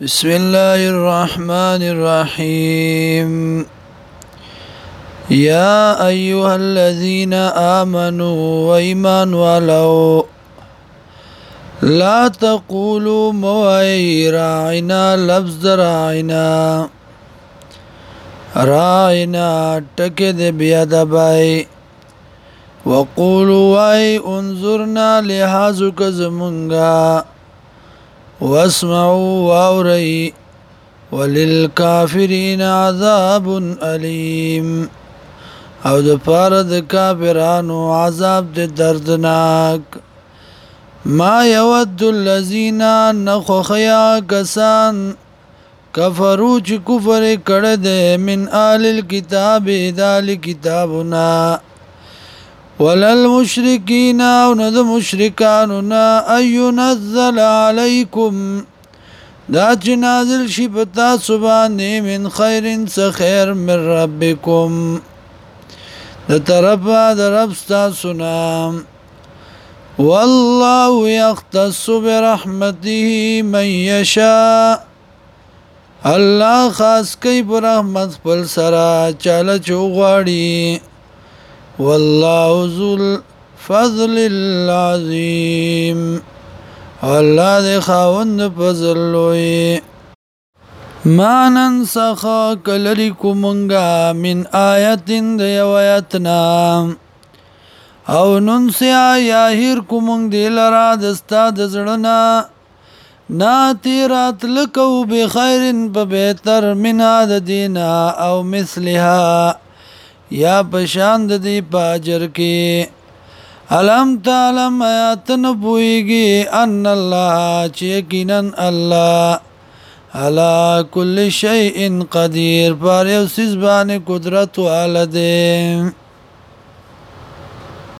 بسم الله الرحمن الرحيم يا أيها الذين آمنوا وإيمان ولو لا تقولوا موي راعنا لفظ راعنا راعنا تكد بيدبائي وقولوا واي انظرنا لحاظك زمونگا واسمعوا واورئ وللکافرین عذاب الیم او د پاره د کافرانو عذاب د دردناک ما يود الذين نخخيا کسان کفرو چې کفر کړه د من آل الكتاب دال کتابنا ولل مشرکین او نه د مشرکانو نه اينزل علیکم دا چې نازل شي په تاسو باندې من خیر څه خیر من ربکم د طرف د رب تاسو نه والله یختص برحمته من یشاء الله خاص کوي برحمت خپل سره چاله چوغاړي والله ذو الفضل العظیم الله د خاوند فضل لوی ما ننسخ کلری کومنګا من آیتین د یو آیتنا او ننسیا یاهر کومنګ دلرا دستا د زړنا ناتی رات لکو بخیرن ببیتر منا د دینا او مثلها یا پشان د دی پاجر کې علم تعلم آیات نه پويږي ان الله چیکنن الله على كل شيء قدير پر یو سیس باندې قدرت والده